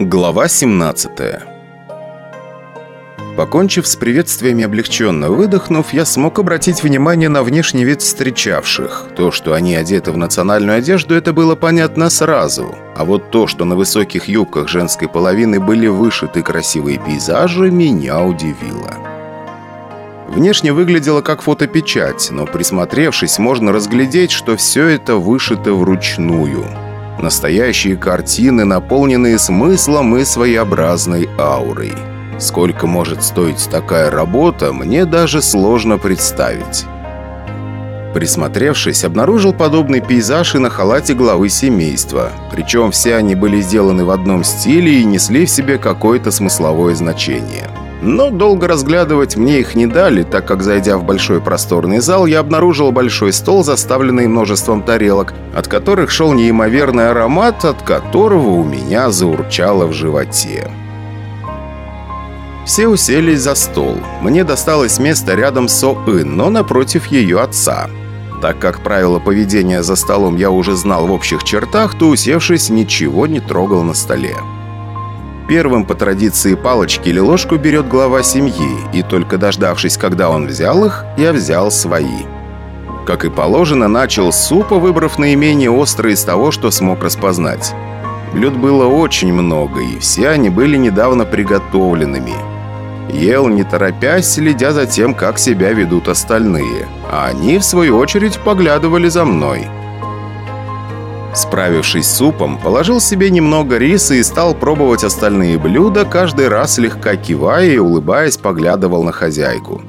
Глава 17 Покончив с приветствиями облегченно выдохнув, я смог обратить внимание на внешний вид встречавших. То, что они одеты в национальную одежду, это было понятно сразу. А вот то, что на высоких юбках женской половины были вышиты красивые пейзажи, меня удивило. Внешне выглядело как фотопечать, но присмотревшись, можно разглядеть, что все это вышито вручную. Настоящие картины, наполненные смыслом и своеобразной аурой. Сколько может стоить такая работа, мне даже сложно представить. Присмотревшись, обнаружил подобный пейзаж и на халате главы семейства. Причем все они были сделаны в одном стиле и несли в себе какое-то смысловое значение. Но долго разглядывать мне их не дали, так как, зайдя в большой просторный зал, я обнаружил большой стол, заставленный множеством тарелок, от которых шел неимоверный аромат, от которого у меня заурчало в животе. Все уселись за стол. Мне досталось место рядом с О-Ин, но напротив ее отца. Так как правила поведения за столом я уже знал в общих чертах, то, усевшись, ничего не трогал на столе. Первым по традиции палочки или ложку берет глава семьи, и только дождавшись, когда он взял их, я взял свои. Как и положено, начал с супа, выбрав наименее острый из того, что смог распознать. Блюд было очень много, и все они были недавно приготовленными. Ел не торопясь, следя за тем, как себя ведут остальные, а они, в свою очередь, поглядывали за мной – Справившись с супом, положил себе немного риса и стал пробовать остальные блюда, каждый раз слегка кивая и улыбаясь поглядывал на хозяйку.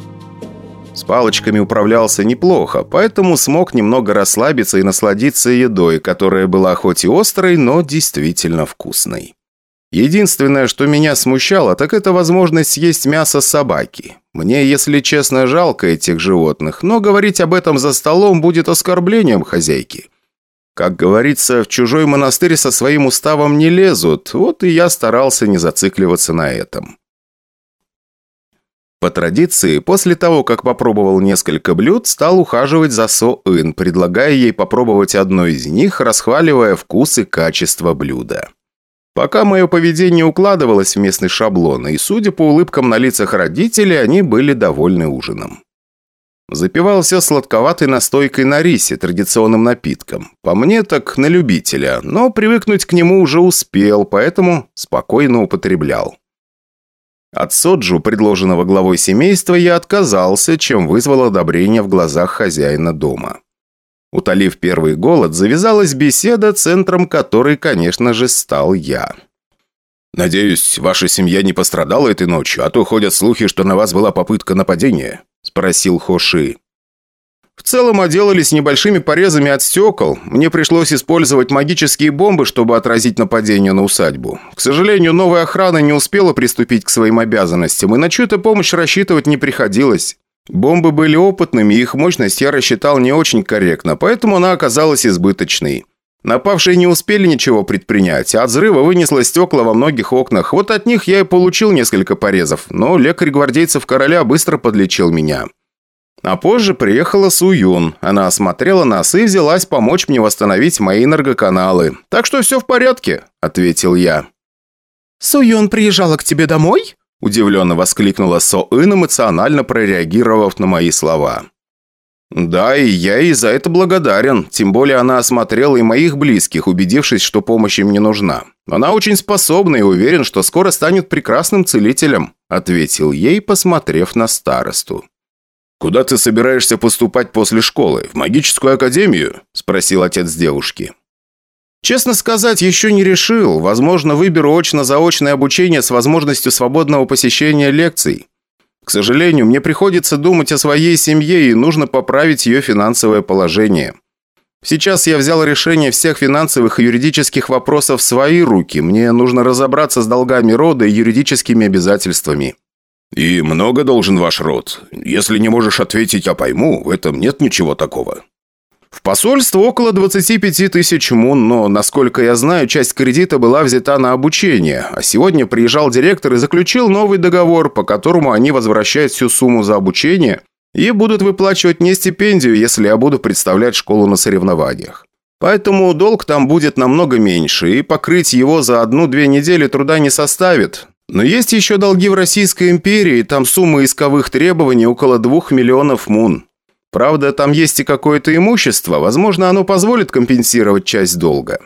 С палочками управлялся неплохо, поэтому смог немного расслабиться и насладиться едой, которая была хоть и острой, но действительно вкусной. Единственное, что меня смущало, так это возможность съесть мясо собаки. Мне, если честно, жалко этих животных, но говорить об этом за столом будет оскорблением хозяйки. Как говорится, в чужой монастырь со своим уставом не лезут, вот и я старался не зацикливаться на этом. По традиции, после того, как попробовал несколько блюд, стал ухаживать за Со-Ин, предлагая ей попробовать одно из них, расхваливая вкус и качество блюда. Пока мое поведение укладывалось в местный шаблон, и, судя по улыбкам на лицах родителей, они были довольны ужином. Запивал все сладковатой настойкой на рисе, традиционным напитком. По мне так на любителя, но привыкнуть к нему уже успел, поэтому спокойно употреблял. От соджу, предложенного главой семейства, я отказался, чем вызвал одобрение в глазах хозяина дома. Утолив первый голод, завязалась беседа, центром которой, конечно же, стал я. «Надеюсь, ваша семья не пострадала этой ночью, а то ходят слухи, что на вас была попытка нападения», – спросил Хоши. «В целом отделались небольшими порезами от стекол. Мне пришлось использовать магические бомбы, чтобы отразить нападение на усадьбу. К сожалению, новая охрана не успела приступить к своим обязанностям, и на чью-то помощь рассчитывать не приходилось. Бомбы были опытными, их мощность я рассчитал не очень корректно, поэтому она оказалась избыточной». Напавшие не успели ничего предпринять, а от взрыва вынесло стекла во многих окнах. Вот от них я и получил несколько порезов, но лекарь гвардейцев короля быстро подлечил меня. А позже приехала Суюн. Она осмотрела нас и взялась помочь мне восстановить мои энергоканалы. «Так что все в порядке», – ответил я. «Суюн приезжала к тебе домой?» – удивленно воскликнула Со-Ин, эмоционально прореагировав на мои слова. «Да, и я ей за это благодарен. Тем более она осмотрела и моих близких, убедившись, что помощь им не нужна. Она очень способна и уверен, что скоро станет прекрасным целителем», ответил ей, посмотрев на старосту. «Куда ты собираешься поступать после школы? В магическую академию?» спросил отец девушки. «Честно сказать, еще не решил. Возможно, выберу очно-заочное обучение с возможностью свободного посещения лекций. К сожалению, мне приходится думать о своей семье и нужно поправить ее финансовое положение. Сейчас я взял решение всех финансовых и юридических вопросов в свои руки. Мне нужно разобраться с долгами рода и юридическими обязательствами. «И много должен ваш род? Если не можешь ответить, а пойму, в этом нет ничего такого». В посольство около 25 тысяч мун, но, насколько я знаю, часть кредита была взята на обучение, а сегодня приезжал директор и заключил новый договор, по которому они возвращают всю сумму за обучение и будут выплачивать мне стипендию, если я буду представлять школу на соревнованиях. Поэтому долг там будет намного меньше, и покрыть его за одну-две недели труда не составит. Но есть еще долги в Российской империи, там сумма исковых требований около двух миллионов мун. Правда, там есть и какое-то имущество, возможно, оно позволит компенсировать часть долга.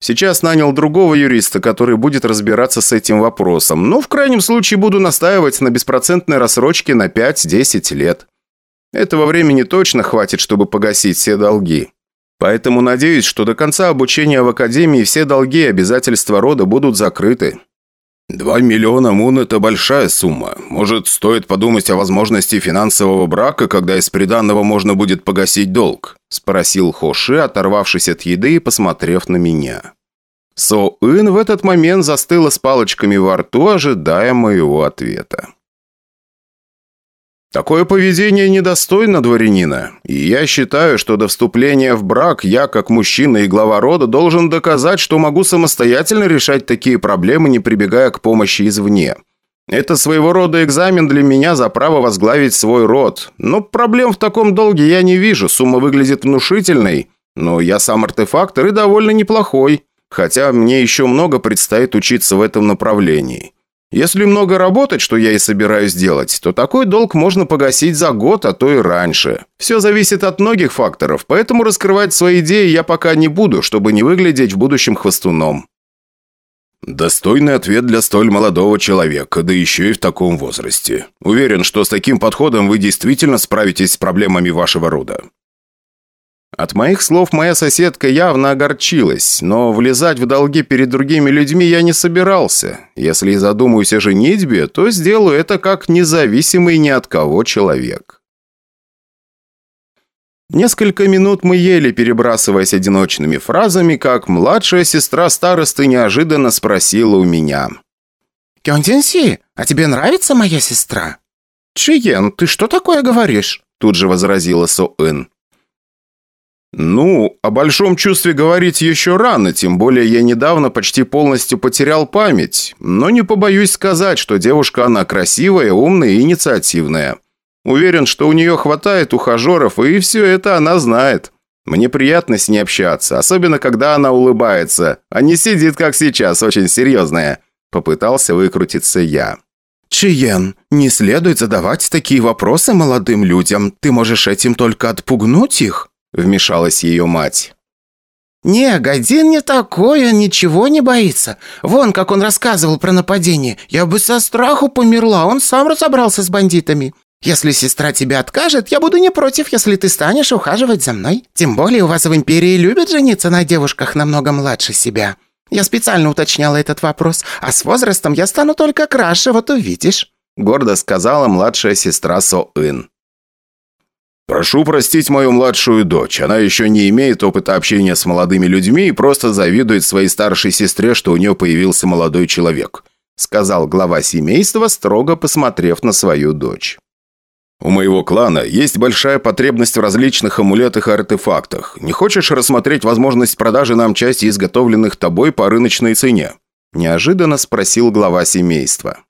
Сейчас нанял другого юриста, который будет разбираться с этим вопросом, но в крайнем случае буду настаивать на беспроцентной рассрочке на 5-10 лет. Этого времени точно хватит, чтобы погасить все долги. Поэтому надеюсь, что до конца обучения в Академии все долги и обязательства рода будут закрыты. «Два миллиона мун – это большая сумма. Может, стоит подумать о возможности финансового брака, когда из приданного можно будет погасить долг?» – спросил Хоши, оторвавшись от еды и посмотрев на меня. Со-Ин в этот момент застыла с палочками во рту, ожидая моего ответа. Такое поведение недостойно дворянина, и я считаю, что до вступления в брак я, как мужчина и глава рода, должен доказать, что могу самостоятельно решать такие проблемы, не прибегая к помощи извне. Это своего рода экзамен для меня за право возглавить свой род. Но проблем в таком долге я не вижу, сумма выглядит внушительной, но я сам артефактор и довольно неплохой, хотя мне еще много предстоит учиться в этом направлении. Если много работать, что я и собираюсь делать, то такой долг можно погасить за год, а то и раньше. Все зависит от многих факторов, поэтому раскрывать свои идеи я пока не буду, чтобы не выглядеть в будущем хвостуном. Достойный ответ для столь молодого человека, да еще и в таком возрасте. Уверен, что с таким подходом вы действительно справитесь с проблемами вашего рода. От моих слов моя соседка явно огорчилась, но влезать в долги перед другими людьми я не собирался. Если и задумаюсь о женитьбе, то сделаю это как независимый ни от кого человек. Несколько минут мы ели, перебрасываясь одиночными фразами, как младшая сестра старосты неожиданно спросила у меня. «Кёндинси, а тебе нравится моя сестра?» «Чиен, ты что такое говоришь?» Тут же возразила Со-Ин. «Ну, о большом чувстве говорить еще рано, тем более я недавно почти полностью потерял память. Но не побоюсь сказать, что девушка она красивая, умная и инициативная. Уверен, что у нее хватает ухажеров, и все это она знает. Мне приятно с ней общаться, особенно когда она улыбается, а не сидит, как сейчас, очень серьезная». Попытался выкрутиться я. «Чиен, не следует задавать такие вопросы молодым людям. Ты можешь этим только отпугнуть их». – вмешалась ее мать. «Не, Годин не такой, он ничего не боится. Вон, как он рассказывал про нападение. Я бы со страху померла, он сам разобрался с бандитами. Если сестра тебя откажет, я буду не против, если ты станешь ухаживать за мной. Тем более у вас в Империи любят жениться на девушках намного младше себя. Я специально уточняла этот вопрос, а с возрастом я стану только краше, вот увидишь», – гордо сказала младшая сестра Со-Ин. «Прошу простить мою младшую дочь. Она еще не имеет опыта общения с молодыми людьми и просто завидует своей старшей сестре, что у нее появился молодой человек», сказал глава семейства, строго посмотрев на свою дочь. «У моего клана есть большая потребность в различных амулетах и артефактах. Не хочешь рассмотреть возможность продажи нам части изготовленных тобой по рыночной цене?» Неожиданно спросил глава семейства.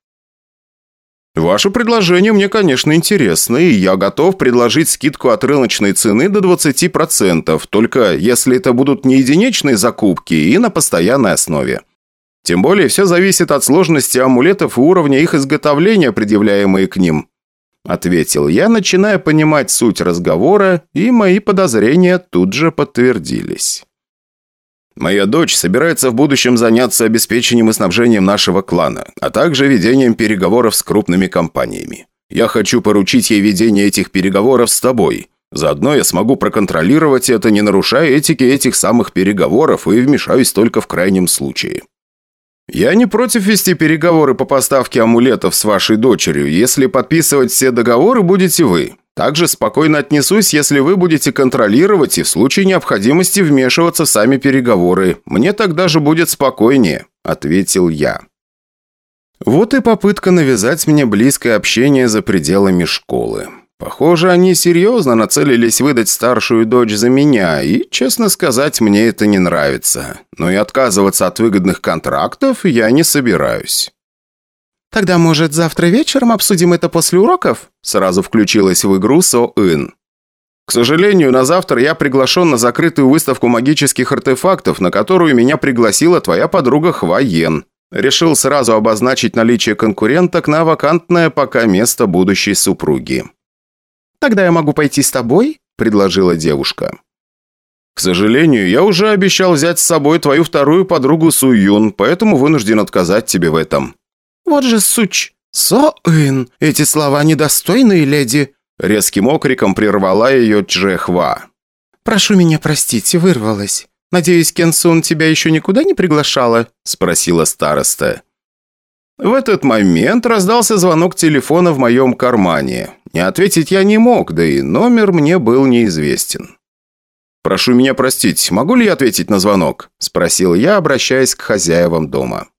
«Ваше предложение мне, конечно, интересно, и я готов предложить скидку от рыночной цены до 20%, только если это будут не единичные закупки и на постоянной основе. Тем более все зависит от сложности амулетов и уровня их изготовления, предъявляемые к ним», ответил я, начиная понимать суть разговора, и мои подозрения тут же подтвердились. Моя дочь собирается в будущем заняться обеспечением и снабжением нашего клана, а также ведением переговоров с крупными компаниями. Я хочу поручить ей ведение этих переговоров с тобой. Заодно я смогу проконтролировать это, не нарушая этики этих самых переговоров, и вмешаюсь только в крайнем случае. «Я не против вести переговоры по поставке амулетов с вашей дочерью, если подписывать все договоры будете вы. Также спокойно отнесусь, если вы будете контролировать и в случае необходимости вмешиваться в сами переговоры. Мне так даже будет спокойнее», – ответил я. Вот и попытка навязать мне близкое общение за пределами школы. Похоже, они серьезно нацелились выдать старшую дочь за меня, и, честно сказать, мне это не нравится. Но и отказываться от выгодных контрактов я не собираюсь. «Тогда, может, завтра вечером обсудим это после уроков?» Сразу включилась в игру Со-Ин. К сожалению, на завтра я приглашен на закрытую выставку магических артефактов, на которую меня пригласила твоя подруга Хваен. Решил сразу обозначить наличие конкуренток на вакантное пока место будущей супруги. «Тогда я могу пойти с тобой?» – предложила девушка. «К сожалению, я уже обещал взять с собой твою вторую подругу Суюн, поэтому вынужден отказать тебе в этом». «Вот же суч! Со-ын! Эти слова недостойные леди!» Резким окриком прервала ее Чжехва. «Прошу меня простить, вырвалась. Надеюсь, Кенсун тебя еще никуда не приглашала?» Спросила староста. В этот момент раздался звонок телефона в моем кармане. Не ответить я не мог, да и номер мне был неизвестен. «Прошу меня простить, могу ли я ответить на звонок?» – спросил я, обращаясь к хозяевам дома.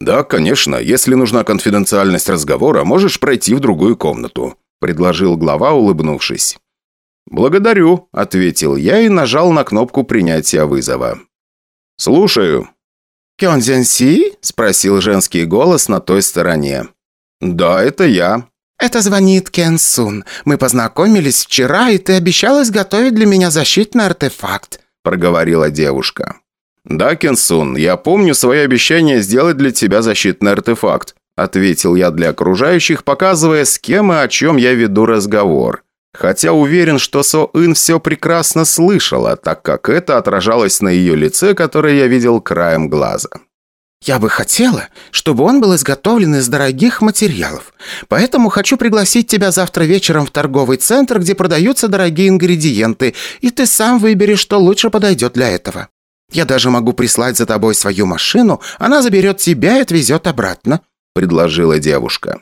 «Да, конечно. Если нужна конфиденциальность разговора, можешь пройти в другую комнату», – предложил глава, улыбнувшись. «Благодарю», – ответил я и нажал на кнопку принятия вызова. «Слушаю». «Кёнзенси?» – спросил женский голос на той стороне. «Да, это я». «Это звонит Кен Сун. Мы познакомились вчера, и ты обещал изготовить для меня защитный артефакт», – проговорила девушка. «Да, Кен Сун, я помню свое обещание сделать для тебя защитный артефакт», – ответил я для окружающих, показывая, с кем и о чем я веду разговор. Хотя уверен, что Со Ин все прекрасно слышала, так как это отражалось на ее лице, которое я видел краем глаза. «Я бы хотела, чтобы он был изготовлен из дорогих материалов. Поэтому хочу пригласить тебя завтра вечером в торговый центр, где продаются дорогие ингредиенты, и ты сам выберешь, что лучше подойдет для этого. Я даже могу прислать за тобой свою машину, она заберет тебя и отвезет обратно», – предложила девушка.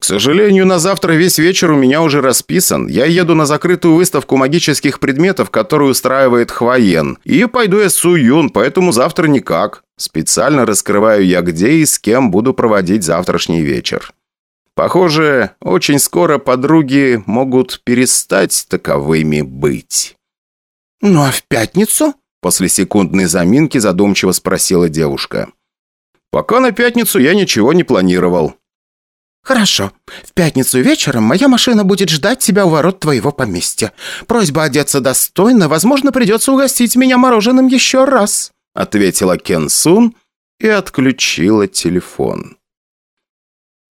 «К сожалению, на завтра весь вечер у меня уже расписан. Я еду на закрытую выставку магических предметов, которую устраивает Хвоен. И пойду я с Суюн, поэтому завтра никак. Специально раскрываю я где и с кем буду проводить завтрашний вечер. Похоже, очень скоро подруги могут перестать таковыми быть». «Ну а в пятницу?» После секундной заминки задумчиво спросила девушка. «Пока на пятницу я ничего не планировал». «Хорошо. В пятницу вечером моя машина будет ждать тебя у ворот твоего поместья. Просьба одеться достойно, возможно, придется угостить меня мороженым еще раз», ответила Кен Сун и отключила телефон.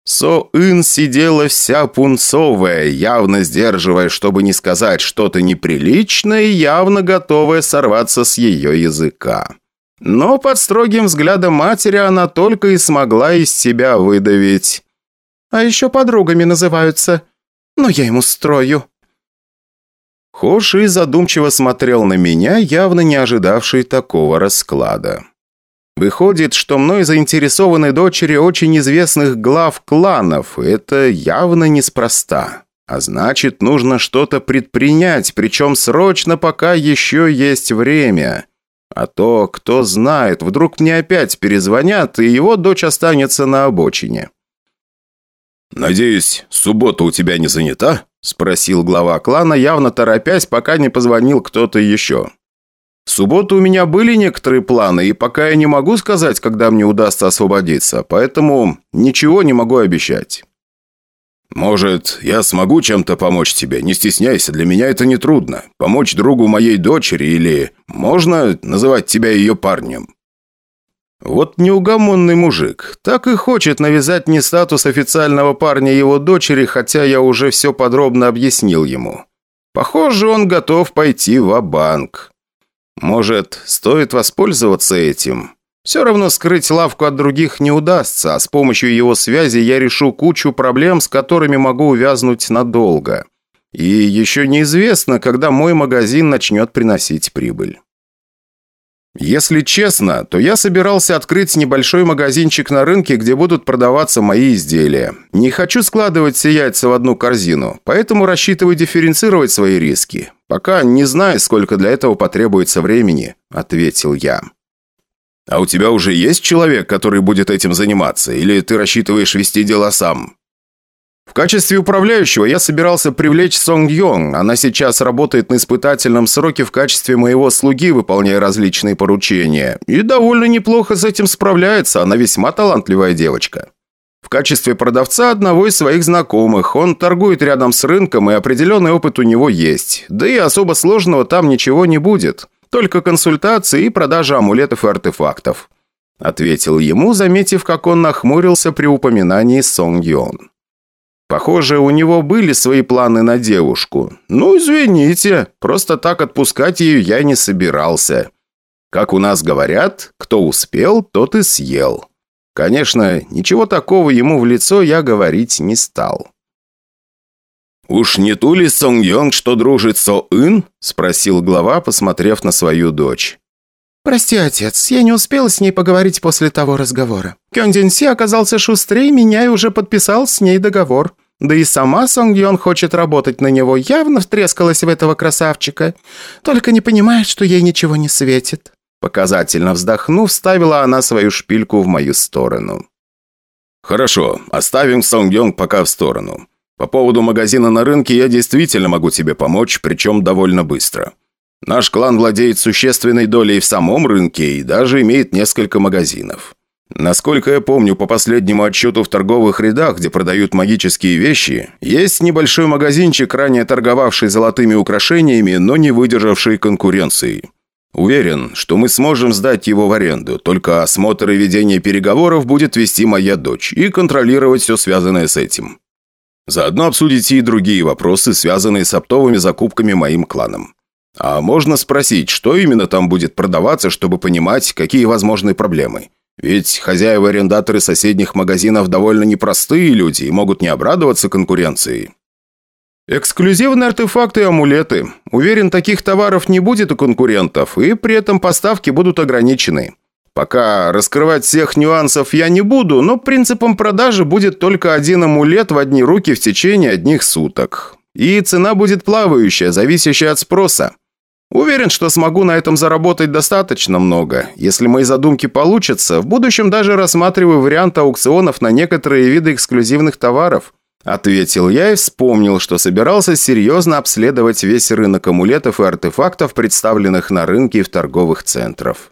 Со-Ин сидела вся пунцовая, явно сдерживая, чтобы не сказать что-то неприличное, явно готовая сорваться с ее языка. Но под строгим взглядом матери она только и смогла из себя выдавить. А еще подругами называются. Но я ему строю». Хоши задумчиво смотрел на меня, явно не ожидавший такого расклада. Выходит, что мной заинтересованы дочери очень известных глав кланов, это явно неспроста. А значит, нужно что-то предпринять, причем срочно, пока еще есть время. А то, кто знает, вдруг мне опять перезвонят, и его дочь останется на обочине. «Надеюсь, суббота у тебя не занята?» – спросил глава клана, явно торопясь, пока не позвонил кто-то еще. «В субботу у меня были некоторые планы, и пока я не могу сказать, когда мне удастся освободиться, поэтому ничего не могу обещать». «Может, я смогу чем-то помочь тебе? Не стесняйся, для меня это нетрудно. Помочь другу моей дочери или... Можно называть тебя ее парнем?» Вот неугомонный мужик. Так и хочет навязать мне статус официального парня его дочери, хотя я уже все подробно объяснил ему. Похоже, он готов пойти в банк Может, стоит воспользоваться этим? Все равно скрыть лавку от других не удастся, а с помощью его связи я решу кучу проблем, с которыми могу увязнуть надолго. И еще неизвестно, когда мой магазин начнет приносить прибыль. Если честно, то я собирался открыть небольшой магазинчик на рынке, где будут продаваться мои изделия. Не хочу складывать все яйца в одну корзину, поэтому рассчитываю дифференцировать свои риски. Пока не знаю, сколько для этого потребуется времени», – ответил я. «А у тебя уже есть человек, который будет этим заниматься, или ты рассчитываешь вести дела сам?» В качестве управляющего я собирался привлечь Сонг Йонг. Она сейчас работает на испытательном сроке в качестве моего слуги, выполняя различные поручения. И довольно неплохо с этим справляется, она весьма талантливая девочка. В качестве продавца одного из своих знакомых. Он торгует рядом с рынком, и определенный опыт у него есть. Да и особо сложного там ничего не будет. Только консультации и продажа амулетов и артефактов. Ответил ему, заметив, как он нахмурился при упоминании Сон Йон. Похоже, у него были свои планы на девушку. Ну, извините, просто так отпускать ее я не собирался. Как у нас говорят, кто успел, тот и съел. Конечно, ничего такого ему в лицо я говорить не стал. «Уж не ту ли Сон Йонг, что дружит со Ин?» – спросил глава, посмотрев на свою дочь. «Прости, отец, я не успел с ней поговорить после того разговора. Кён Дин Си оказался шустрее меня и уже подписал с ней договор. Да и сама Сон Йон хочет работать на него, явно втрескалась в этого красавчика. Только не понимает, что ей ничего не светит». Показательно вздохнув, ставила она свою шпильку в мою сторону. «Хорошо, оставим Сон Йонг пока в сторону. По поводу магазина на рынке я действительно могу тебе помочь, причем довольно быстро. Наш клан владеет существенной долей в самом рынке и даже имеет несколько магазинов. Насколько я помню, по последнему отчету в торговых рядах, где продают магические вещи, есть небольшой магазинчик, ранее торговавший золотыми украшениями, но не выдержавший конкуренции. Уверен, что мы сможем сдать его в аренду, только осмотр и ведение переговоров будет вести моя дочь и контролировать все связанное с этим. Заодно обсудите и другие вопросы, связанные с оптовыми закупками моим кланом. А можно спросить, что именно там будет продаваться, чтобы понимать, какие возможны проблемы? Ведь хозяева-арендаторы соседних магазинов довольно непростые люди и могут не обрадоваться конкуренции. Эксклюзивные артефакты и амулеты. Уверен, таких товаров не будет у конкурентов, и при этом поставки будут ограничены. Пока раскрывать всех нюансов я не буду, но принципом продажи будет только один амулет в одни руки в течение одних суток. И цена будет плавающая, зависящая от спроса. Уверен, что смогу на этом заработать достаточно много. Если мои задумки получатся, в будущем даже рассматриваю вариант аукционов на некоторые виды эксклюзивных товаров. Ответил я и вспомнил, что собирался серьезно обследовать весь рынок амулетов и артефактов, представленных на рынке и в торговых центрах.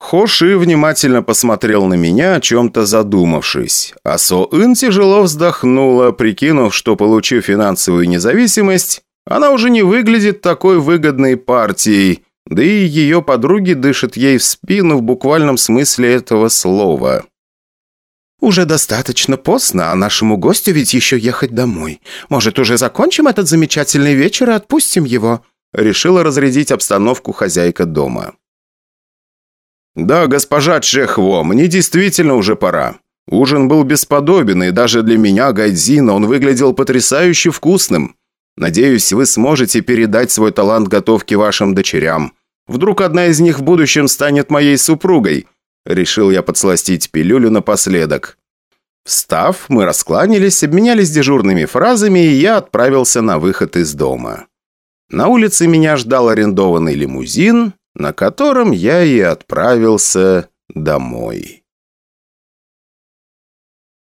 Хоши внимательно посмотрел на меня, о чем-то задумавшись. А Со-Ин тяжело вздохнула, прикинув, что, получив финансовую независимость, она уже не выглядит такой выгодной партией, да и ее подруги дышат ей в спину в буквальном смысле этого слова. «Уже достаточно поздно, а нашему гостю ведь еще ехать домой. Может, уже закончим этот замечательный вечер и отпустим его?» Решила разрядить обстановку хозяйка дома. «Да, госпожа Чехво, мне действительно уже пора. Ужин был бесподобен, и даже для меня, Гайдзина, он выглядел потрясающе вкусным. Надеюсь, вы сможете передать свой талант готовки вашим дочерям. Вдруг одна из них в будущем станет моей супругой». Решил я подсластить пилюлю напоследок. Встав, мы раскланялись, обменялись дежурными фразами, и я отправился на выход из дома. На улице меня ждал арендованный лимузин, на котором я и отправился домой.